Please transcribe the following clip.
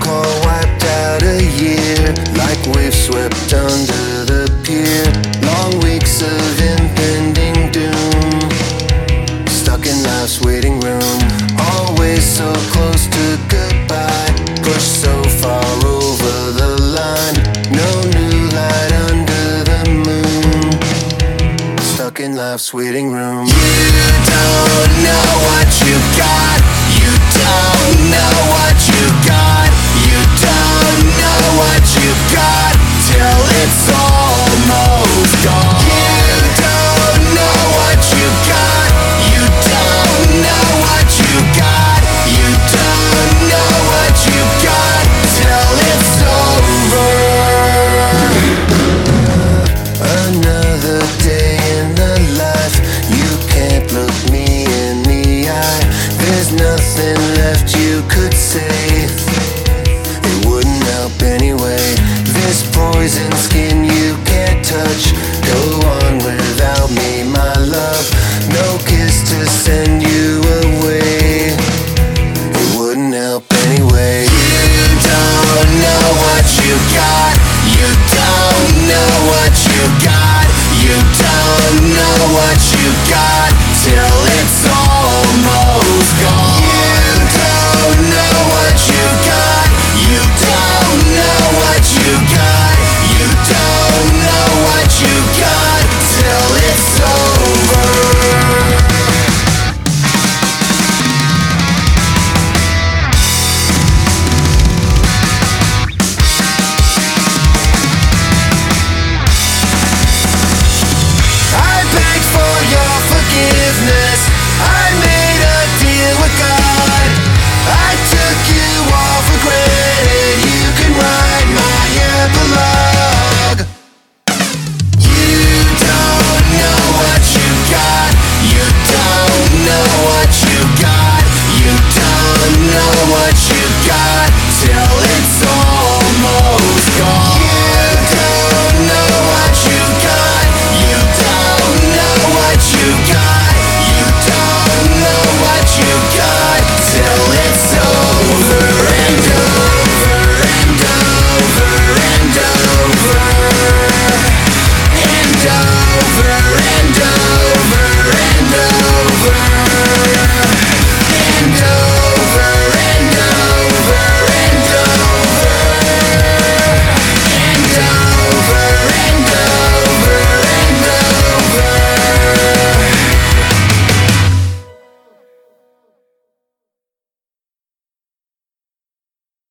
call wiped out a year like waves swept under the pier. Long weeks of impending doom, stuck in life's waiting room. Always so close to goodbye, pushed so far over the line. No new light under the moon, stuck in life's waiting room. Know poison skin you can't touch. Go on without me, my love. No kiss to send you away. It wouldn't help anyway. You don't know what you got. You don't know what you got. You don't know what you got. referendum.